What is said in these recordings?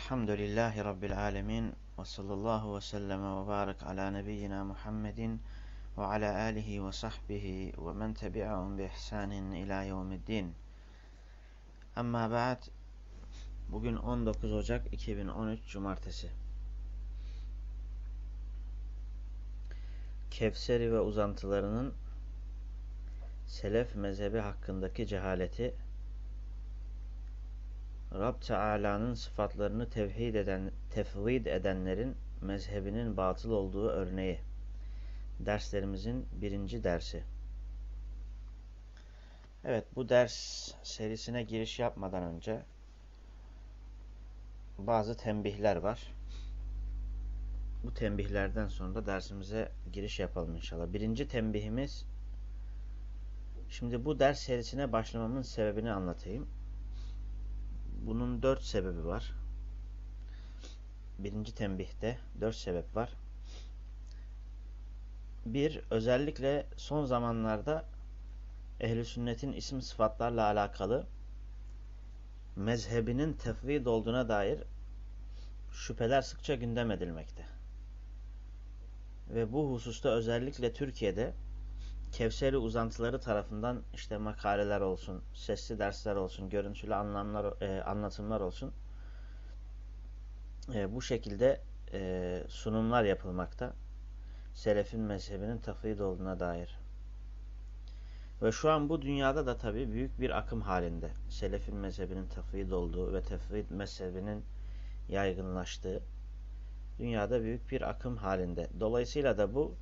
Elhamdülillahi Rabbil alemin ve sallallahu ve sellem ve barik ala nebiyyina Muhammedin ve ala alihi ve sahbihi ve men tebi'ahum bi ihsanin ila yevmiddin. Amma ba'd bugün 19 Ocak 2013 Cumartesi. Kevseri ve uzantılarının Selef mezhebi hakkındaki cehaleti Rab Teala'nın sıfatlarını tevhid eden, tefvid edenlerin mezhebinin batıl olduğu örneği. Derslerimizin birinci dersi. Evet bu ders serisine giriş yapmadan önce bazı tembihler var. Bu tembihlerden sonra da dersimize giriş yapalım inşallah. Birinci tembihimiz şimdi bu ders serisine başlamamın sebebini anlatayım. Bunun dört sebebi var. Birinci tembihte dört sebep var. Bir, özellikle son zamanlarda ehli sünnetin isim sıfatlarla alakalı mezhebinin tefvid olduğuna dair şüpheler sıkça gündem edilmekte. Ve bu hususta özellikle Türkiye'de Kevseri uzantıları tarafından işte makaleler olsun, sesli dersler olsun, görüntülü anlamlar, e, anlatımlar olsun. E, bu şekilde e, sunumlar yapılmakta. Selefin mezhebinin tafvid olduğuna dair. Ve şu an bu dünyada da tabii büyük bir akım halinde. Selefin mezhebinin tafvid olduğu ve tefvid mezhebinin yaygınlaştığı dünyada büyük bir akım halinde. Dolayısıyla da bu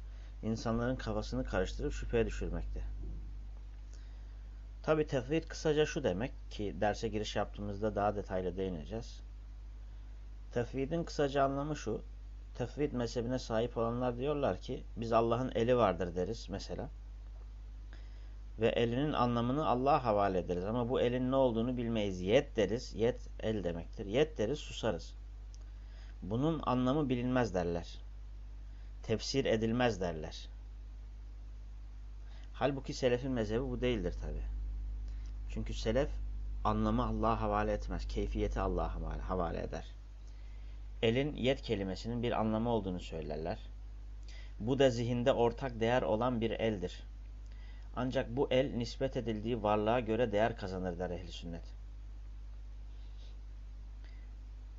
insanların kafasını karıştırıp şüpheye düşürmekte. Tabi tefvid kısaca şu demek ki derse giriş yaptığımızda daha detaylı değineceğiz. Tefvidin kısaca anlamı şu. Tefvid mezhebine sahip olanlar diyorlar ki biz Allah'ın eli vardır deriz mesela. Ve elinin anlamını Allah'a havale ederiz. Ama bu elin ne olduğunu bilmeyiz. Yet deriz. Yet el demektir. Yet deriz susarız. Bunun anlamı bilinmez derler tefsir edilmez derler. Halbuki selefin mezhebi bu değildir tabi. Çünkü selef anlamı Allah'a havale etmez. Keyfiyeti Allah'a havale, eder. Elin yet kelimesinin bir anlamı olduğunu söylerler. Bu da zihinde ortak değer olan bir eldir. Ancak bu el nispet edildiği varlığa göre değer kazanır der ehli sünnet.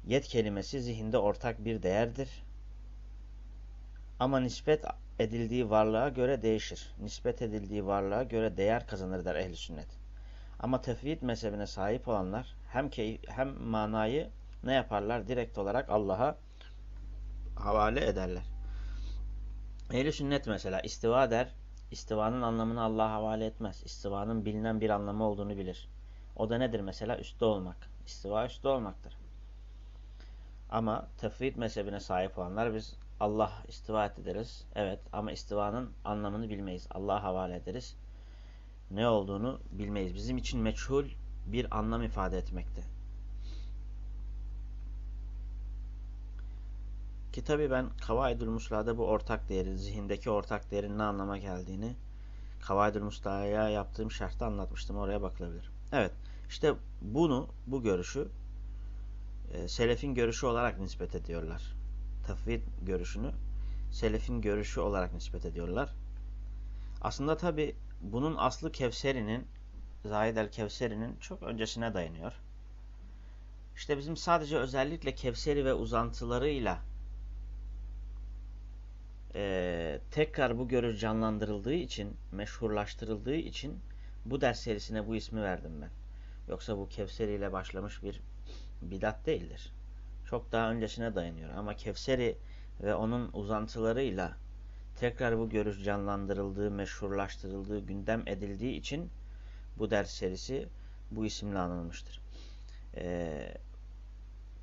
Yet kelimesi zihinde ortak bir değerdir ama nispet edildiği varlığa göre değişir. Nispet edildiği varlığa göre değer kazanır der ehli sünnet. Ama tefvid mezhebine sahip olanlar hem hem manayı ne yaparlar? Direkt olarak Allah'a havale ederler. Ehli sünnet mesela istiva der. İstivanın anlamını Allah'a havale etmez. İstivanın bilinen bir anlamı olduğunu bilir. O da nedir mesela? Üstte olmak. İstiva üstte olmaktır. Ama tefvid mezhebine sahip olanlar biz Allah istiva et ederiz. Evet ama istivanın anlamını bilmeyiz. Allah'a havale ederiz. Ne olduğunu bilmeyiz. Bizim için meçhul bir anlam ifade etmekte. Ki tabi ben Kavaidül Musla'da bu ortak değeri, zihindeki ortak değerin ne anlama geldiğini Kavaidül Musla'ya yaptığım şartta anlatmıştım. Oraya bakılabilir. Evet. işte bunu, bu görüşü e, selefin görüşü olarak nispet ediyorlar tafvid görüşünü selefin görüşü olarak nispet ediyorlar. Aslında tabi bunun aslı Kevseri'nin Zahid el-Kevseri'nin çok öncesine dayanıyor. İşte bizim sadece özellikle Kevseri ve uzantılarıyla e, tekrar bu görüş canlandırıldığı için, meşhurlaştırıldığı için bu ders serisine bu ismi verdim ben. Yoksa bu Kevseri ile başlamış bir bidat değildir çok daha öncesine dayanıyor. Ama Kevseri ve onun uzantılarıyla tekrar bu görüş canlandırıldığı, meşhurlaştırıldığı, gündem edildiği için bu ders serisi bu isimle anılmıştır. Ee,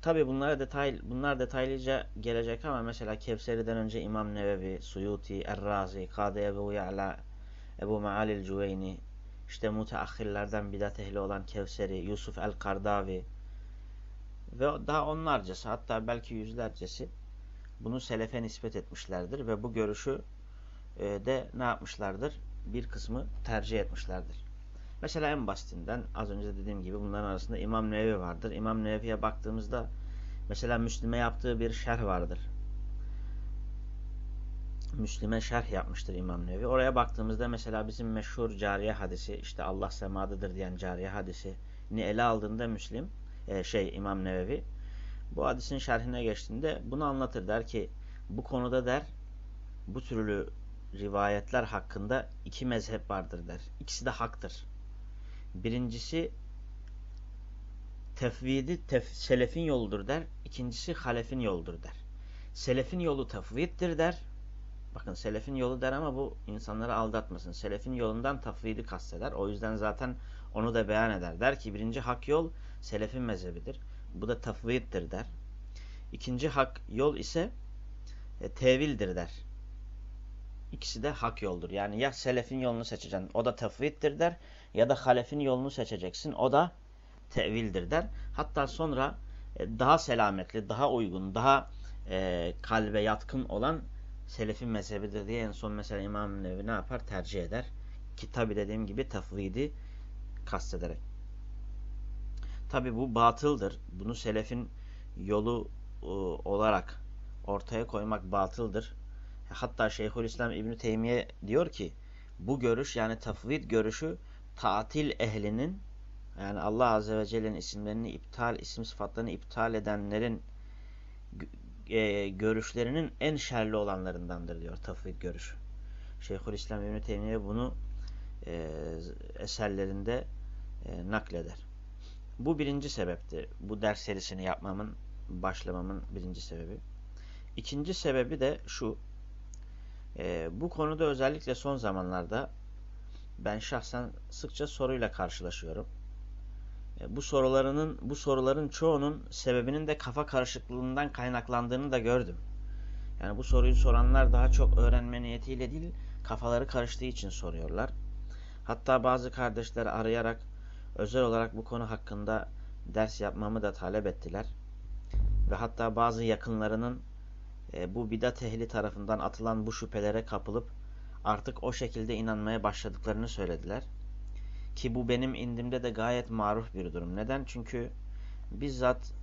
Tabi bunlara detay, bunlar detaylıca gelecek ama mesela Kevseri'den önce İmam Nevevi, Suyuti, Errazi, Kade Ebu Ya'la, Ebu Maalil Cüveyni, işte müteahhirlerden bidat ehli olan Kevseri, Yusuf el-Kardavi, ve daha onlarcası hatta belki yüzlercesi bunu selefe nispet etmişlerdir ve bu görüşü e, de ne yapmışlardır? Bir kısmı tercih etmişlerdir. Mesela en basitinden az önce dediğim gibi bunların arasında İmam Nevevi vardır. İmam Nevevi'ye baktığımızda Mesela Müslim'e yaptığı bir şerh vardır. Müslim'e şerh yapmıştır İmam Nevi. Oraya baktığımızda mesela bizim meşhur cariye hadisi, işte Allah semadıdır diyen cariye hadisi ni ele aldığında Müslim, e, şey İmam Nevevi, bu hadisin şerhine geçtiğinde bunu anlatır. Der ki bu konuda der bu türlü rivayetler hakkında iki mezhep vardır der. İkisi de haktır. Birincisi tefvidi tef, selefin yoludur der. İkincisi halefin yoludur der. Selefin yolu tefviddir der. Bakın selefin yolu der ama bu insanları aldatmasın. Selefin yolundan tafvidi kasteder. O yüzden zaten onu da beyan eder. Der ki birinci hak yol selefin mezhebidir. Bu da tafviddir der. İkinci hak yol ise e, tevildir der. İkisi de hak yoldur. Yani ya selefin yolunu seçeceksin o da tefviddir der ya da halefin yolunu seçeceksin o da tevildir der. Hatta sonra e, daha selametli, daha uygun, daha e, kalbe yatkın olan selefin mezhebidir diye en son mesela İmam Nevi ne yapar? Tercih eder. Ki tabi dediğim gibi tafvidi kastederek. Tabi bu batıldır. Bunu selefin yolu e, olarak ortaya koymak batıldır. Hatta Şeyhülislam İbn Teymiye diyor ki bu görüş yani tafvid görüşü tatil ehlinin yani Allah Azze ve Celle'nin isimlerini iptal, isim sıfatlarını iptal edenlerin e, görüşlerinin en şerli olanlarındandır diyor tafvid görüşü. Şeyhülislam İbn Teymiye bunu e, eserlerinde e, nakleder. Bu birinci sebepti. Bu ders serisini yapmamın, başlamamın birinci sebebi. İkinci sebebi de şu. E, bu konuda özellikle son zamanlarda ben şahsen sıkça soruyla karşılaşıyorum. E, bu sorularının bu soruların çoğunun sebebinin de kafa karışıklığından kaynaklandığını da gördüm. Yani bu soruyu soranlar daha çok öğrenme niyetiyle değil, kafaları karıştığı için soruyorlar. Hatta bazı kardeşler arayarak özel olarak bu konu hakkında ders yapmamı da talep ettiler. Ve hatta bazı yakınlarının e, bu bidat ehli tarafından atılan bu şüphelere kapılıp artık o şekilde inanmaya başladıklarını söylediler. Ki bu benim indimde de gayet maruf bir durum. Neden? Çünkü bizzat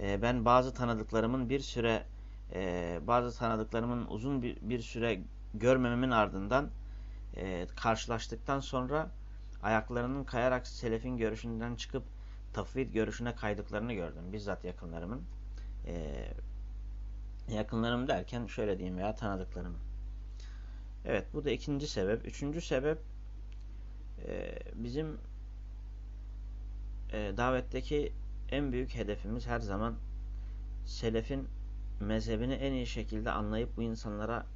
e, ben bazı tanıdıklarımın bir süre e, bazı tanıdıklarımın uzun bir, bir süre görmememin ardından e, karşılaştıktan sonra ayaklarının kayarak selefin görüşünden çıkıp tafvid görüşüne kaydıklarını gördüm. Bizzat yakınlarımın. E, yakınlarım derken şöyle diyeyim veya tanıdıklarım. Evet bu da ikinci sebep. Üçüncü sebep e, bizim e, davetteki en büyük hedefimiz her zaman selefin mezhebini en iyi şekilde anlayıp bu insanlara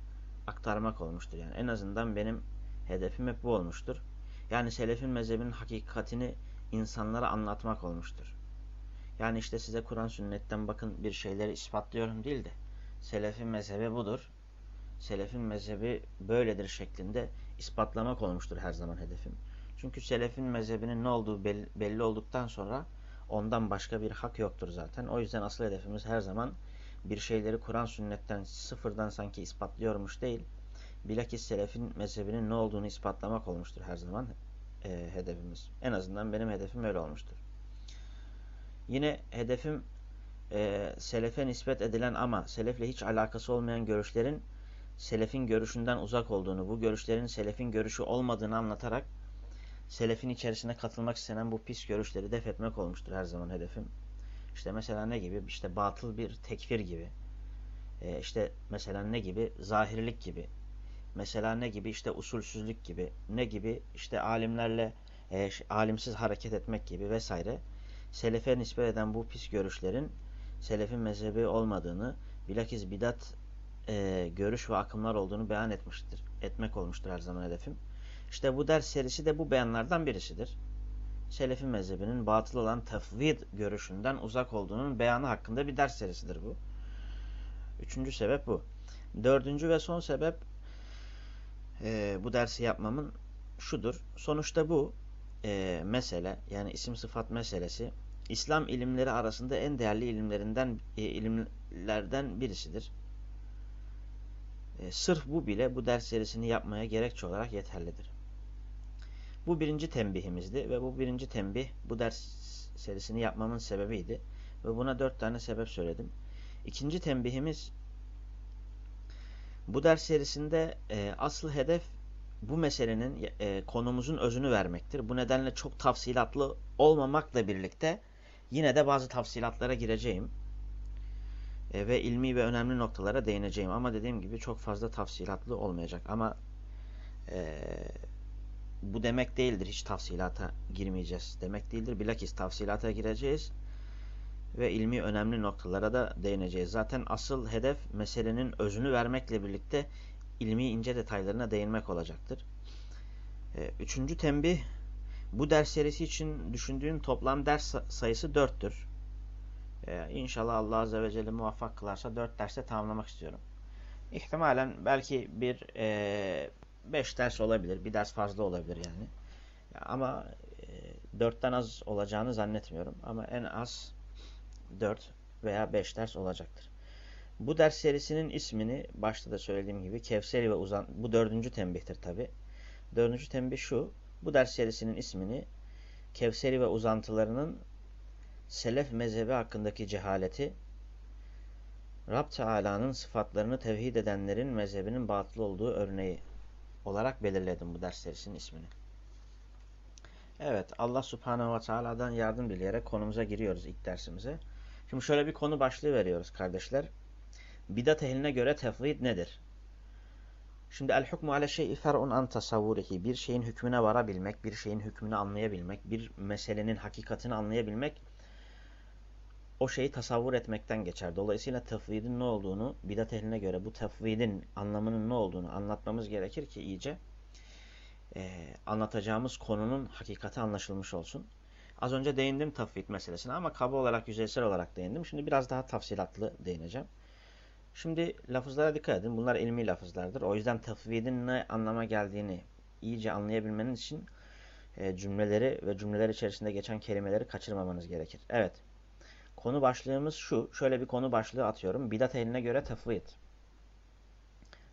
aktarmak olmuştur. Yani en azından benim hedefim hep bu olmuştur. Yani selefin mezhebinin hakikatini insanlara anlatmak olmuştur. Yani işte size Kur'an sünnetten bakın bir şeyleri ispatlıyorum değil de selefin mezhebi budur. Selefin mezhebi böyledir şeklinde ispatlamak olmuştur her zaman hedefim. Çünkü selefin mezhebinin ne olduğu belli, olduktan sonra ondan başka bir hak yoktur zaten. O yüzden asıl hedefimiz her zaman bir şeyleri Kur'an sünnetten sıfırdan sanki ispatlıyormuş değil, bilakis selefin mezhebinin ne olduğunu ispatlamak olmuştur her zaman e, hedefimiz. En azından benim hedefim öyle olmuştur. Yine hedefim e, selefe nispet edilen ama selefle hiç alakası olmayan görüşlerin selefin görüşünden uzak olduğunu, bu görüşlerin selefin görüşü olmadığını anlatarak selefin içerisine katılmak istenen bu pis görüşleri def etmek olmuştur her zaman hedefim. İşte mesela ne gibi? İşte batıl bir tekfir gibi. Ee, işte mesela ne gibi? Zahirlik gibi. Mesela ne gibi? İşte usulsüzlük gibi. Ne gibi? İşte alimlerle e, alimsiz hareket etmek gibi vesaire. Selefe nispet eden bu pis görüşlerin selefin mezhebi olmadığını, bilakis bidat e, görüş ve akımlar olduğunu beyan etmiştir. Etmek olmuştur her zaman hedefim. İşte bu ders serisi de bu beyanlardan birisidir. Selefi mezhebinin batıl olan tefvid görüşünden uzak olduğunun beyanı hakkında bir ders serisidir bu. Üçüncü sebep bu. Dördüncü ve son sebep e, bu dersi yapmamın şudur. Sonuçta bu e, mesele yani isim sıfat meselesi İslam ilimleri arasında en değerli ilimlerinden e, ilimlerden birisidir. E, sırf bu bile bu ders serisini yapmaya gerekçe olarak yeterlidir. Bu birinci tembihimizdi ve bu birinci tembih bu ders serisini yapmamın sebebiydi. Ve buna dört tane sebep söyledim. İkinci tembihimiz bu ders serisinde e, asıl hedef bu meselenin e, konumuzun özünü vermektir. Bu nedenle çok tafsilatlı olmamakla birlikte yine de bazı tafsilatlara gireceğim. E, ve ilmi ve önemli noktalara değineceğim. Ama dediğim gibi çok fazla tafsilatlı olmayacak. Ama e, bu demek değildir. Hiç tafsilata girmeyeceğiz. Demek değildir. Bilakis tafsilata gireceğiz. Ve ilmi önemli noktalara da değineceğiz. Zaten asıl hedef meselenin özünü vermekle birlikte ilmi ince detaylarına değinmek olacaktır. E, üçüncü tembih bu ders serisi için düşündüğün toplam ders sayısı dörttür. Ee, inşallah Allah Azze ve Celle muvaffak kılarsa dört derste tamamlamak istiyorum. İhtimalen belki bir e, beş ders olabilir. Bir ders fazla olabilir yani. Ya ama e, dörtten az olacağını zannetmiyorum. Ama en az dört veya beş ders olacaktır. Bu ders serisinin ismini başta da söylediğim gibi Kevseri ve Uzan... Bu dördüncü tembihtir tabi. Dördüncü tembih şu. Bu ders serisinin ismini Kevseri ve uzantılarının selef mezhebi hakkındaki cehaleti, Rab Teala'nın sıfatlarını tevhid edenlerin mezhebinin batıl olduğu örneği olarak belirledim bu ders serisinin ismini. Evet, Allah Subhanahu ve Teala'dan yardım dileyerek konumuza giriyoruz ilk dersimize. Şimdi şöyle bir konu başlığı veriyoruz kardeşler. Bidat ehline göre tefvid nedir? Şimdi el hukmu ale şey'i fer'un an tasavvurihi. Bir şeyin hükmüne varabilmek, bir şeyin hükmünü anlayabilmek, bir meselenin hakikatini anlayabilmek o şeyi tasavvur etmekten geçer. Dolayısıyla tefvidin ne olduğunu, bidat ehline göre bu tefvidin anlamının ne olduğunu anlatmamız gerekir ki iyice e, anlatacağımız konunun hakikati anlaşılmış olsun. Az önce değindim tefvid meselesine ama kaba olarak, yüzeysel olarak değindim. Şimdi biraz daha tafsilatlı değineceğim. Şimdi lafızlara dikkat edin. Bunlar ilmi lafızlardır. O yüzden tefvidin ne anlama geldiğini iyice anlayabilmeniz için e, cümleleri ve cümleler içerisinde geçen kelimeleri kaçırmamanız gerekir. Evet. Konu başlığımız şu. Şöyle bir konu başlığı atıyorum. Bidat eline göre tefvid.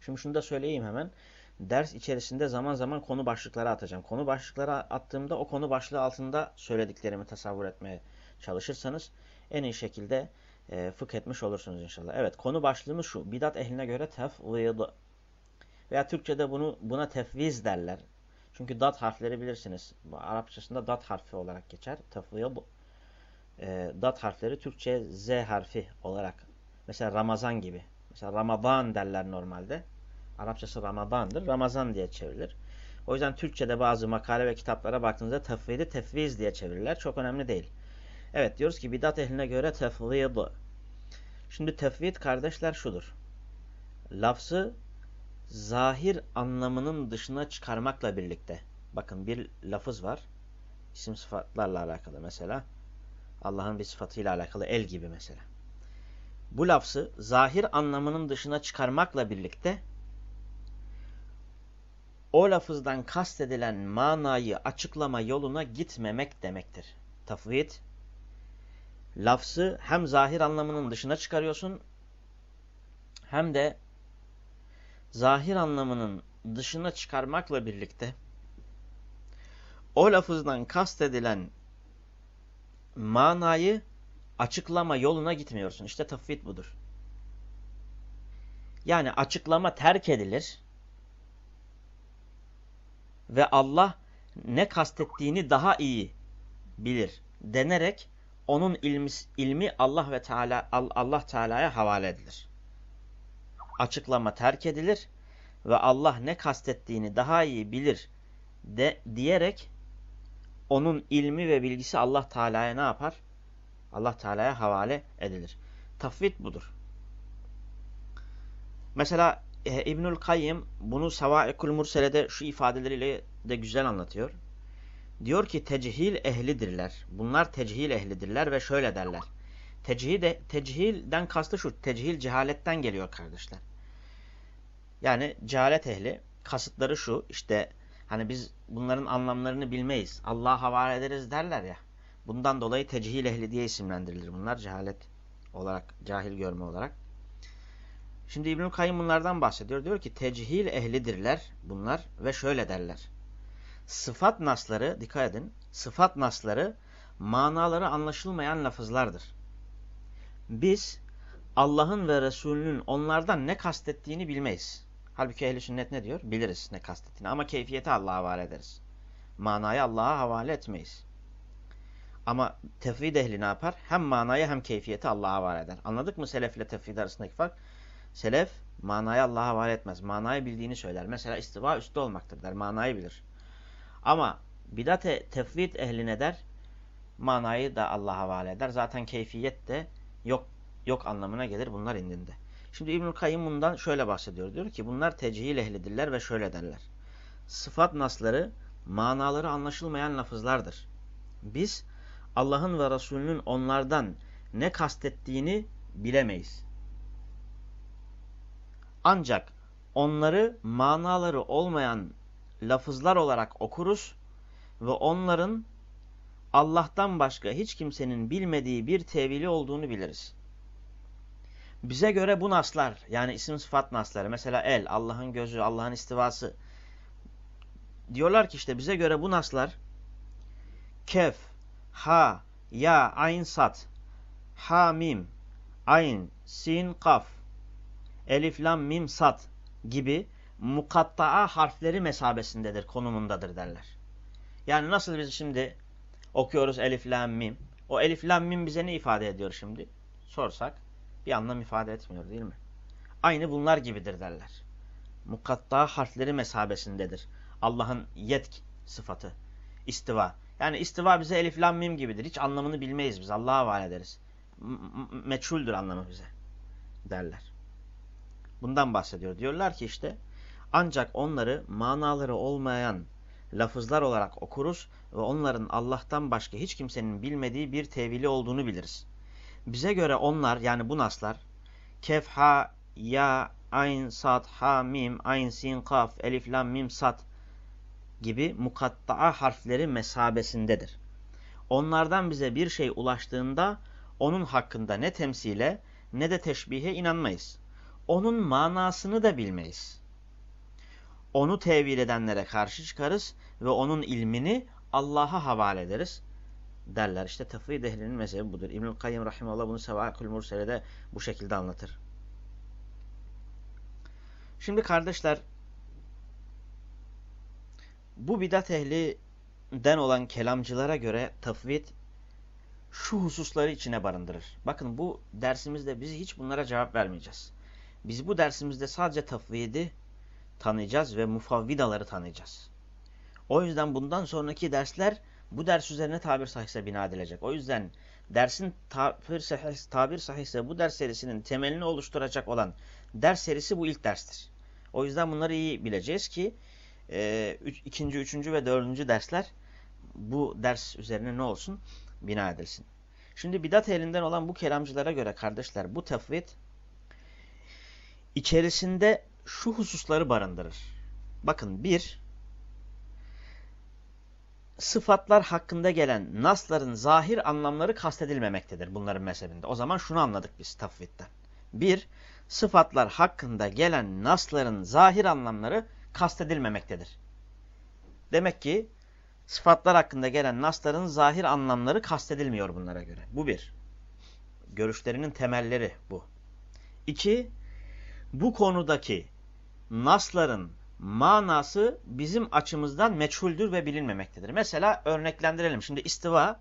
Şimdi şunu da söyleyeyim hemen. Ders içerisinde zaman zaman konu başlıkları atacağım. Konu başlıkları attığımda o konu başlığı altında söylediklerimi tasavvur etmeye çalışırsanız en iyi şekilde e, fıkh etmiş olursunuz inşallah. Evet konu başlığımız şu. Bidat ehline göre tefvid. Veya Türkçe'de bunu buna tefviz derler. Çünkü dat harfleri bilirsiniz. Arapçasında dat harfi olarak geçer. Tefvid e, dat harfleri Türkçe Z harfi olarak mesela Ramazan gibi. Mesela Ramazan derler normalde. Arapçası Ramazan'dır. Ramazan diye çevrilir. O yüzden Türkçe'de bazı makale ve kitaplara baktığınızda tefvidi tefviz diye çevirirler. Çok önemli değil. Evet diyoruz ki bidat ehline göre tefvid. Şimdi tefvid kardeşler şudur. Lafzı zahir anlamının dışına çıkarmakla birlikte. Bakın bir lafız var. İsim sıfatlarla alakalı mesela. Allah'ın bir sıfatıyla alakalı el gibi mesela. Bu lafzı zahir anlamının dışına çıkarmakla birlikte o lafızdan kastedilen manayı açıklama yoluna gitmemek demektir. Tafvid, lafzı hem zahir anlamının dışına çıkarıyorsun hem de zahir anlamının dışına çıkarmakla birlikte o lafızdan kastedilen manayı açıklama yoluna gitmiyorsun. İşte tafvid budur. Yani açıklama terk edilir ve Allah ne kastettiğini daha iyi bilir denerek onun ilmi, ilmi Allah ve Teala Allah Teala'ya havale edilir. Açıklama terk edilir ve Allah ne kastettiğini daha iyi bilir de diyerek onun ilmi ve bilgisi Allah Teala'ya ne yapar? Allah Teala'ya havale edilir. Tafvid budur. Mesela e, İbnül Kayyım bunu Savaikul Mursele'de şu ifadeleriyle de güzel anlatıyor. Diyor ki tecihil ehlidirler. Bunlar tecihil ehlidirler ve şöyle derler. Tecihil de, tecihilden kastı şu. Tecihil cehaletten geliyor kardeşler. Yani cehalet ehli kasıtları şu. işte Hani biz bunların anlamlarını bilmeyiz. Allah'a havale ederiz derler ya. Bundan dolayı tecihil ehli diye isimlendirilir bunlar. Cehalet olarak, cahil görme olarak. Şimdi İbnül Kayyım bunlardan bahsediyor. Diyor ki tecihil ehlidirler bunlar ve şöyle derler. Sıfat nasları, dikkat edin, sıfat nasları manaları anlaşılmayan lafızlardır. biz Allah'ın ve Resulünün onlardan ne kastettiğini bilmeyiz. Halbuki ehl sünnet ne diyor? Biliriz ne kastettiğini ama keyfiyeti Allah'a havale ederiz. Manayı Allah'a havale etmeyiz. Ama tefvid ehli ne yapar? Hem manayı hem keyfiyeti Allah'a havale eder. Anladık mı selef ile tefvid arasındaki fark? Selef manayı Allah'a havale etmez. Manayı bildiğini söyler. Mesela istiva üstte olmaktır der. Manayı bilir. Ama bidat tefvid ehli ne der? Manayı da Allah'a havale eder. Zaten keyfiyet de yok yok anlamına gelir bunlar indinde. Şimdi İbnül Kayyım bundan şöyle bahsediyor. Diyor ki bunlar tecihil ehlidirler ve şöyle derler. Sıfat nasları manaları anlaşılmayan lafızlardır. Biz Allah'ın ve Resulünün onlardan ne kastettiğini bilemeyiz. Ancak onları manaları olmayan lafızlar olarak okuruz ve onların Allah'tan başka hiç kimsenin bilmediği bir tevili olduğunu biliriz. Bize göre bu naslar yani isim sıfat nasları mesela el, Allah'ın gözü, Allah'ın istivası diyorlar ki işte bize göre bu naslar kef, ha, ya, ayn, sat, ha, mim, ayn, sin, kaf, elif, lam, mim, sat gibi mukatta'a harfleri mesabesindedir, konumundadır derler. Yani nasıl biz şimdi okuyoruz elif, lam, mim. O elif, lam, mim bize ne ifade ediyor şimdi? Sorsak bir anlam ifade etmiyor değil mi? Aynı bunlar gibidir derler. Mukatta harfleri mesabesindedir. Allah'ın yetk sıfatı. istiva. Yani istiva bize elif lam mim gibidir. Hiç anlamını bilmeyiz biz. Allah'a havale ederiz. Meçhuldür anlamı bize derler. Bundan bahsediyor. Diyorlar ki işte ancak onları manaları olmayan lafızlar olarak okuruz ve onların Allah'tan başka hiç kimsenin bilmediği bir tevili olduğunu biliriz. Bize göre onlar yani bu naslar kef, ha, ya, ayn, sad, ha, mim, ayn, sin, kaf, elif, lam, mim, sad gibi mukatta'a harfleri mesabesindedir. Onlardan bize bir şey ulaştığında onun hakkında ne temsile ne de teşbihe inanmayız. Onun manasını da bilmeyiz. Onu tevil edenlere karşı çıkarız ve onun ilmini Allah'a havale ederiz derler. İşte tefvid ehlinin mezhebi budur. İbnül Kayyım Rahimallah bunu Sevâkül Mursele'de bu şekilde anlatır. Şimdi kardeşler bu bidat ehlinden olan kelamcılara göre tefvid şu hususları içine barındırır. Bakın bu dersimizde biz hiç bunlara cevap vermeyeceğiz. Biz bu dersimizde sadece tefvidi tanıyacağız ve mufavvidaları tanıyacağız. O yüzden bundan sonraki dersler bu ders üzerine tabir sahihse bina edilecek. O yüzden dersin tabir, sahih, tabir sahihse bu ders serisinin temelini oluşturacak olan ders serisi bu ilk derstir. O yüzden bunları iyi bileceğiz ki e, üç, ikinci, üçüncü ve dördüncü dersler bu ders üzerine ne olsun? Bina edilsin. Şimdi bidat elinden olan bu kelamcılara göre kardeşler bu tefvid içerisinde şu hususları barındırır. Bakın bir, sıfatlar hakkında gelen nasların zahir anlamları kastedilmemektedir bunların mezhebinde. O zaman şunu anladık biz tafvitten. Bir, sıfatlar hakkında gelen nasların zahir anlamları kastedilmemektedir. Demek ki sıfatlar hakkında gelen nasların zahir anlamları kastedilmiyor bunlara göre. Bu bir. Görüşlerinin temelleri bu. İki, bu konudaki nasların manası bizim açımızdan meçhuldür ve bilinmemektedir. Mesela örneklendirelim. Şimdi istiva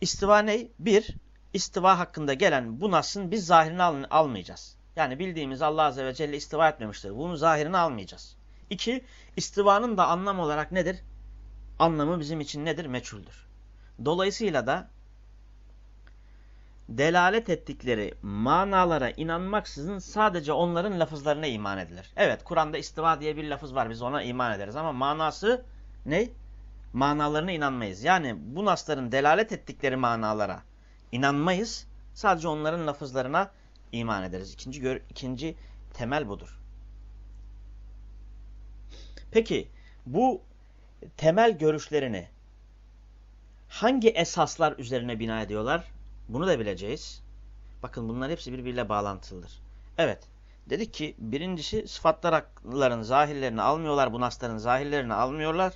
istiva ne? Bir, istiva hakkında gelen bu nasın biz zahirini al almayacağız. Yani bildiğimiz Allah Azze ve Celle istiva etmemiştir. Bunun zahirini almayacağız. İki, istivanın da anlam olarak nedir? Anlamı bizim için nedir? Meçhuldür. Dolayısıyla da delalet ettikleri manalara inanmaksızın sadece onların lafızlarına iman edilir. Evet Kur'an'da istiva diye bir lafız var biz ona iman ederiz ama manası ne? Manalarına inanmayız. Yani bu nasların delalet ettikleri manalara inanmayız. Sadece onların lafızlarına iman ederiz. İkinci, gör, ikinci temel budur. Peki bu temel görüşlerini hangi esaslar üzerine bina ediyorlar? Bunu da bileceğiz. Bakın bunlar hepsi birbiriyle bağlantılıdır. Evet. Dedik ki birincisi sıfatların zahirlerini almıyorlar. Bu nasların zahirlerini almıyorlar.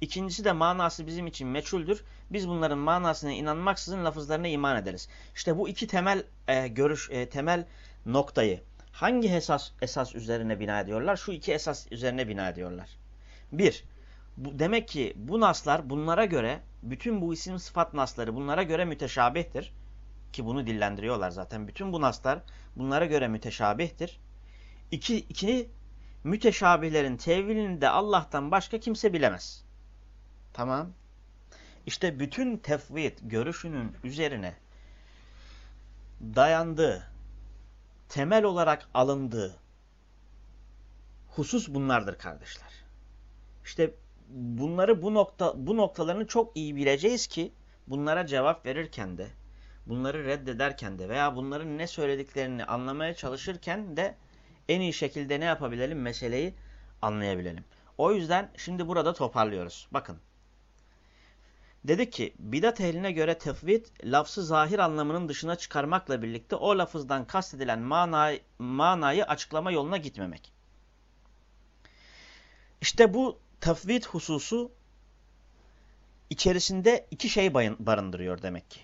İkincisi de manası bizim için meçhuldür. Biz bunların manasına inanmaksızın lafızlarına iman ederiz. İşte bu iki temel e, görüş, e, temel noktayı hangi esas esas üzerine bina ediyorlar? Şu iki esas üzerine bina ediyorlar. Bir, bu, demek ki bu naslar bunlara göre, bütün bu isim sıfat nasları bunlara göre müteşabihtir. Ki bunu dillendiriyorlar zaten. Bütün bu naslar bunlara göre müteşabihtir. İki, iki müteşabihlerin tevilini de Allah'tan başka kimse bilemez. Tamam. İşte bütün tefvid görüşünün üzerine dayandığı, temel olarak alındığı husus bunlardır kardeşler. İşte bunları bu nokta bu noktalarını çok iyi bileceğiz ki bunlara cevap verirken de, bunları reddederken de veya bunların ne söylediklerini anlamaya çalışırken de en iyi şekilde ne yapabilelim? Meseleyi anlayabilelim. O yüzden şimdi burada toparlıyoruz. Bakın. Dedik ki bidat ehline göre tefvid lafzı zahir anlamının dışına çıkarmakla birlikte o lafızdan kastedilen manayı, manayı açıklama yoluna gitmemek. İşte bu tefvid hususu içerisinde iki şey barındırıyor demek ki.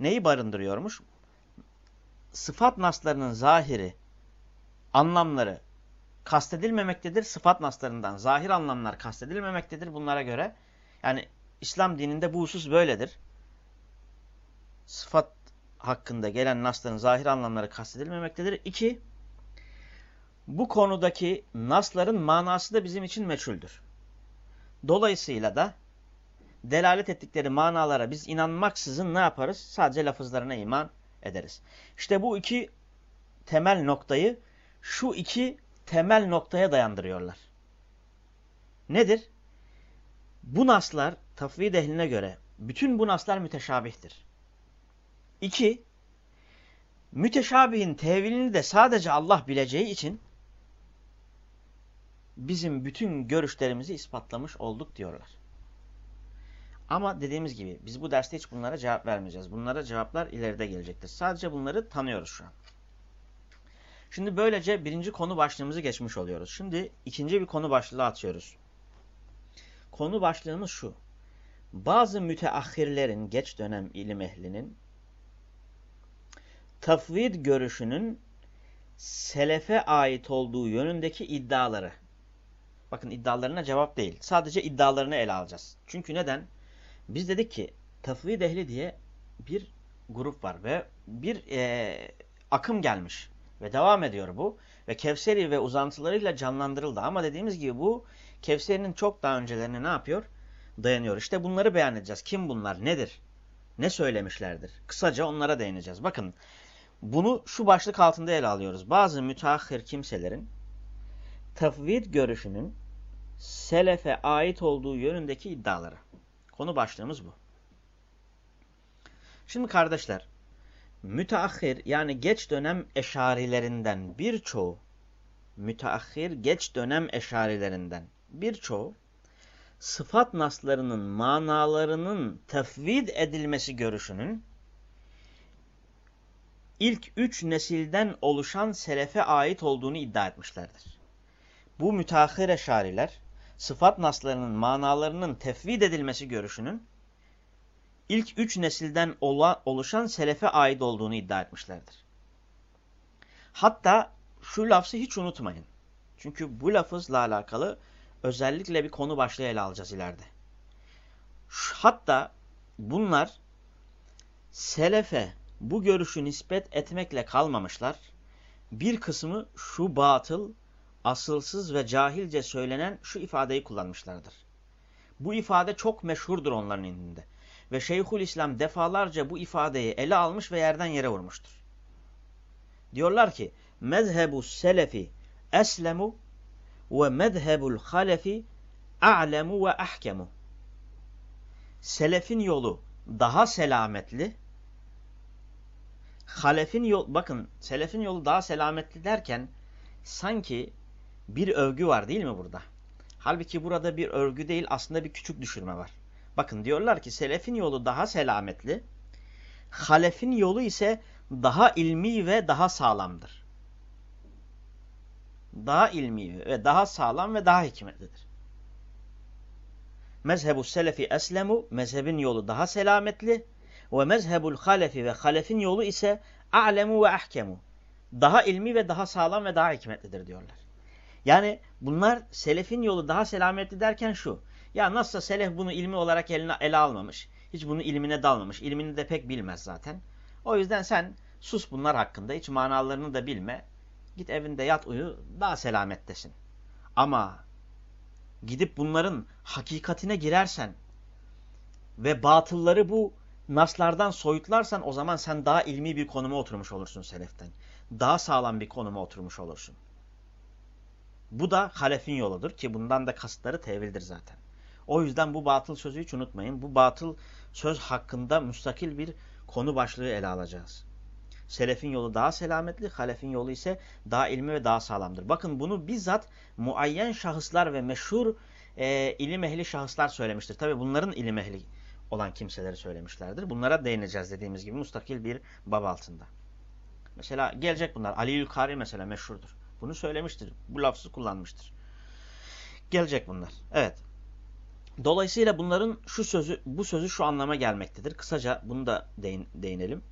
Neyi barındırıyormuş? Sıfat naslarının zahiri anlamları kastedilmemektedir. Sıfat naslarından zahir anlamlar kastedilmemektedir bunlara göre. Yani İslam dininde bu husus böyledir. Sıfat hakkında gelen nasların zahir anlamları kastedilmemektedir. İki, bu konudaki nasların manası da bizim için meçhuldür. Dolayısıyla da delalet ettikleri manalara biz inanmaksızın ne yaparız? Sadece lafızlarına iman ederiz. İşte bu iki temel noktayı şu iki temel noktaya dayandırıyorlar. Nedir? Bu naslar tafvid ehline göre bütün bu naslar müteşabihtir. İki, müteşabihin tevilini de sadece Allah bileceği için bizim bütün görüşlerimizi ispatlamış olduk diyorlar. Ama dediğimiz gibi biz bu derste hiç bunlara cevap vermeyeceğiz. Bunlara cevaplar ileride gelecektir. Sadece bunları tanıyoruz şu an. Şimdi böylece birinci konu başlığımızı geçmiş oluyoruz. Şimdi ikinci bir konu başlığı atıyoruz. Konu başlığımız şu. Bazı müteahhirlerin, geç dönem ilim ehlinin tafvid görüşünün selefe ait olduğu yönündeki iddiaları. Bakın iddialarına cevap değil. Sadece iddialarını ele alacağız. Çünkü neden? Biz dedik ki tafvid ehli diye bir grup var ve bir e, akım gelmiş. Ve devam ediyor bu. Ve Kevseri ve uzantılarıyla canlandırıldı. Ama dediğimiz gibi bu Kevseri'nin çok daha öncelerine ne yapıyor? Dayanıyor. İşte bunları beyan edeceğiz. Kim bunlar? Nedir? Ne söylemişlerdir? Kısaca onlara değineceğiz. Bakın bunu şu başlık altında ele alıyoruz. Bazı müteahhir kimselerin tafvid görüşünün selefe ait olduğu yönündeki iddiaları. Konu başlığımız bu. Şimdi kardeşler müteahhir yani geç dönem eşarilerinden birçoğu müteahhir geç dönem eşarilerinden birçoğu sıfat naslarının manalarının tefvid edilmesi görüşünün ilk üç nesilden oluşan selefe ait olduğunu iddia etmişlerdir. Bu müteahhir eşariler sıfat naslarının manalarının tefvid edilmesi görüşünün ilk üç nesilden oluşan selefe ait olduğunu iddia etmişlerdir. Hatta şu lafzı hiç unutmayın. Çünkü bu lafızla alakalı özellikle bir konu başlığı ele alacağız ileride. Hatta bunlar selefe bu görüşü nispet etmekle kalmamışlar. Bir kısmı şu batıl, asılsız ve cahilce söylenen şu ifadeyi kullanmışlardır. Bu ifade çok meşhurdur onların indinde. Ve Şeyhül İslam defalarca bu ifadeyi ele almış ve yerden yere vurmuştur. Diyorlar ki mezhebu selefi eslemu ve mezhebul halefi a'lemu ve ahkemu. Selefin yolu daha selametli. Halefin yol bakın selefin yolu daha selametli derken sanki bir övgü var değil mi burada? Halbuki burada bir övgü değil aslında bir küçük düşürme var. Bakın diyorlar ki selefin yolu daha selametli. Halefin yolu ise daha ilmi ve daha sağlamdır. Daha ilmi ve daha sağlam ve daha hikmetlidir. Mezhebu selefi eslemu, mezhebin yolu daha selametli. Ve mezhebul halefi ve halefin yolu ise a'lemu ve ahkemu. Daha ilmi ve daha sağlam ve daha hikmetlidir diyorlar. Yani bunlar selefin yolu daha selametli derken şu. Ya nasılsa selef bunu ilmi olarak eline ele almamış. Hiç bunu ilmine dalmamış. İlmini de pek bilmez zaten. O yüzden sen sus bunlar hakkında. Hiç manalarını da bilme. Git evinde yat uyu. Daha selamettesin. Ama gidip bunların hakikatine girersen ve batılları bu naslardan soyutlarsan o zaman sen daha ilmi bir konuma oturmuş olursun seleften. Daha sağlam bir konuma oturmuş olursun. Bu da halefin yoludur ki bundan da kasıtları tevildir zaten. O yüzden bu batıl sözü hiç unutmayın. Bu batıl söz hakkında müstakil bir konu başlığı ele alacağız. Selefin yolu daha selametli, halefin yolu ise daha ilmi ve daha sağlamdır. Bakın bunu bizzat muayyen şahıslar ve meşhur e, ilim ehli şahıslar söylemiştir. Tabi bunların ilim ehli olan kimseleri söylemişlerdir. Bunlara değineceğiz dediğimiz gibi mustakil bir bab altında. Mesela gelecek bunlar. Ali Yülkari mesela meşhurdur. Bunu söylemiştir. Bu lafzı kullanmıştır. Gelecek bunlar. Evet. Dolayısıyla bunların şu sözü, bu sözü şu anlama gelmektedir. Kısaca bunu da değin, değinelim.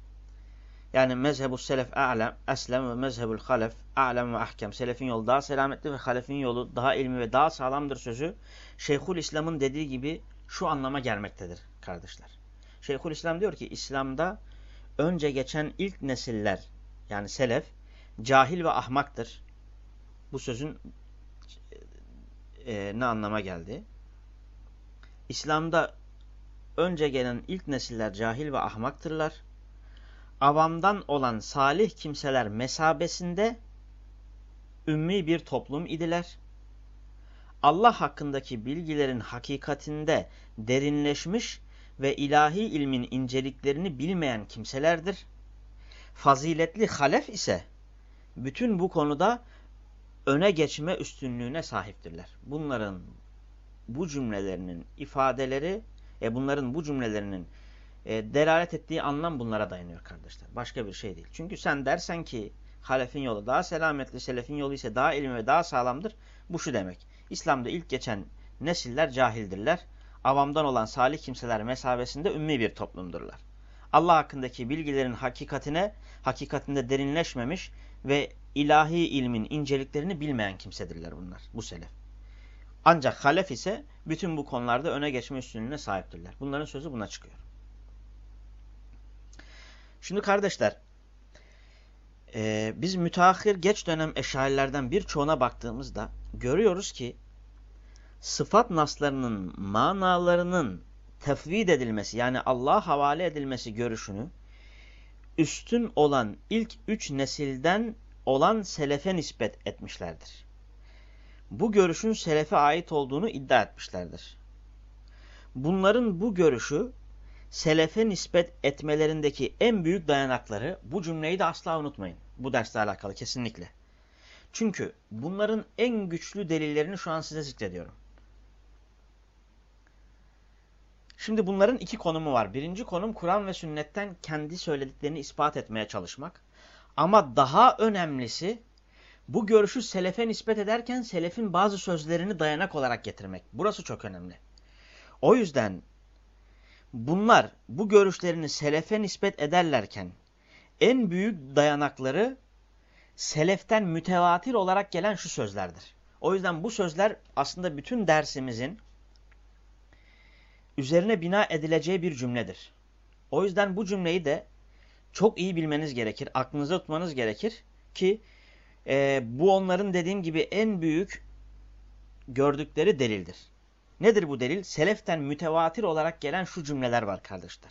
Yani mezhebu selef a'lem, eslem ve mezhebul halef a'lem ve ahkem. Selefin yolu daha selametli ve halefin yolu daha ilmi ve daha sağlamdır sözü. Şeyhül İslam'ın dediği gibi şu anlama gelmektedir kardeşler. Şeyhül İslam diyor ki İslam'da önce geçen ilk nesiller yani selef cahil ve ahmaktır. Bu sözün e, ne anlama geldi? İslam'da önce gelen ilk nesiller cahil ve ahmaktırlar. Avamdan olan salih kimseler mesabesinde ümmi bir toplum idiler. Allah hakkındaki bilgilerin hakikatinde derinleşmiş ve ilahi ilmin inceliklerini bilmeyen kimselerdir. Faziletli halef ise bütün bu konuda öne geçme üstünlüğüne sahiptirler. Bunların bu cümlelerinin ifadeleri, e bunların bu cümlelerinin e, delalet ettiği anlam bunlara dayanıyor kardeşler. Başka bir şey değil. Çünkü sen dersen ki halefin yolu daha selametli, selefin yolu ise daha ilmi ve daha sağlamdır. Bu şu demek. İslam'da ilk geçen nesiller cahildirler. Avamdan olan salih kimseler mesabesinde ümmi bir toplumdurlar. Allah hakkındaki bilgilerin hakikatine, hakikatinde derinleşmemiş ve ilahi ilmin inceliklerini bilmeyen kimsedirler bunlar, bu selef. Ancak halef ise bütün bu konularda öne geçme üstünlüğüne sahiptirler. Bunların sözü buna çıkıyor. Şimdi kardeşler, e, biz müteahhir geç dönem eşarilerden birçoğuna baktığımızda görüyoruz ki sıfat naslarının manalarının tefvid edilmesi yani Allah'a havale edilmesi görüşünü üstün olan ilk üç nesilden olan selefe nispet etmişlerdir. Bu görüşün selefe ait olduğunu iddia etmişlerdir. Bunların bu görüşü selefe nispet etmelerindeki en büyük dayanakları bu cümleyi de asla unutmayın. Bu dersle alakalı kesinlikle. Çünkü bunların en güçlü delillerini şu an size zikrediyorum. Şimdi bunların iki konumu var. Birinci konum Kur'an ve sünnetten kendi söylediklerini ispat etmeye çalışmak. Ama daha önemlisi bu görüşü selefe nispet ederken selefin bazı sözlerini dayanak olarak getirmek. Burası çok önemli. O yüzden bunlar bu görüşlerini selefe nispet ederlerken en büyük dayanakları seleften mütevatir olarak gelen şu sözlerdir. O yüzden bu sözler aslında bütün dersimizin üzerine bina edileceği bir cümledir. O yüzden bu cümleyi de çok iyi bilmeniz gerekir, aklınıza tutmanız gerekir ki e, bu onların dediğim gibi en büyük gördükleri delildir. Nedir bu delil? Seleften mütevatir olarak gelen şu cümleler var kardeşler.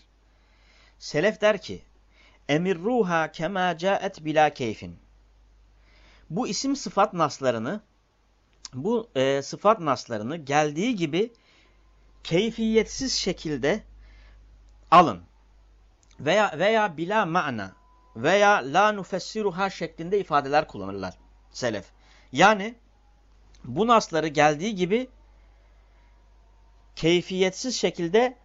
Selef der ki, emirruha kema caet bila keyfin. Bu isim sıfat naslarını, bu e, sıfat naslarını geldiği gibi keyfiyetsiz şekilde alın. Veya veya bila ma'na veya la nufessiruha şeklinde ifadeler kullanırlar selef. Yani bu nasları geldiği gibi keyfiyetsiz şekilde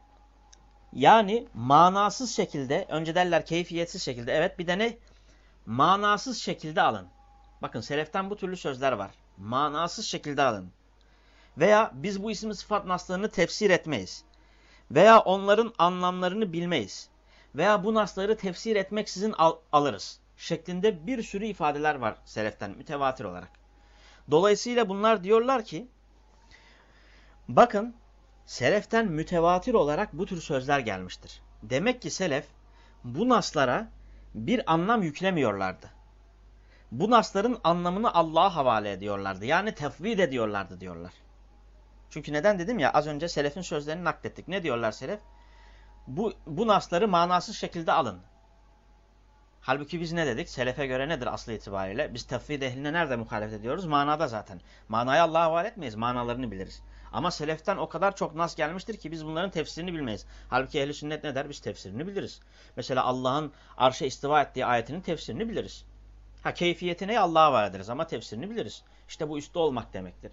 yani manasız şekilde önce derler keyfiyetsiz şekilde evet bir de ne? Manasız şekilde alın. Bakın seleften bu türlü sözler var. Manasız şekilde alın. Veya biz bu isim sıfat naslarını tefsir etmeyiz. Veya onların anlamlarını bilmeyiz. Veya bu nasları tefsir etmeksizin al alırız. Şeklinde bir sürü ifadeler var seleften mütevatir olarak. Dolayısıyla bunlar diyorlar ki bakın seleften mütevatir olarak bu tür sözler gelmiştir. Demek ki selef bu naslara bir anlam yüklemiyorlardı. Bu nasların anlamını Allah'a havale ediyorlardı. Yani tefvid ediyorlardı diyorlar. Çünkü neden dedim ya az önce selefin sözlerini naklettik. Ne diyorlar selef? Bu, bu nasları manasız şekilde alın. Halbuki biz ne dedik? Selefe göre nedir aslı itibariyle? Biz tefvid ehline nerede muhalefet ediyoruz? Manada zaten. Manayı Allah'a havale etmeyiz. Manalarını biliriz. Ama seleften o kadar çok nas gelmiştir ki biz bunların tefsirini bilmeyiz. Halbuki ehli sünnet ne der? Biz tefsirini biliriz. Mesela Allah'ın arşa istiva ettiği ayetinin tefsirini biliriz. Ha keyfiyetini Allah'a var ederiz ama tefsirini biliriz. İşte bu üstte olmak demektir.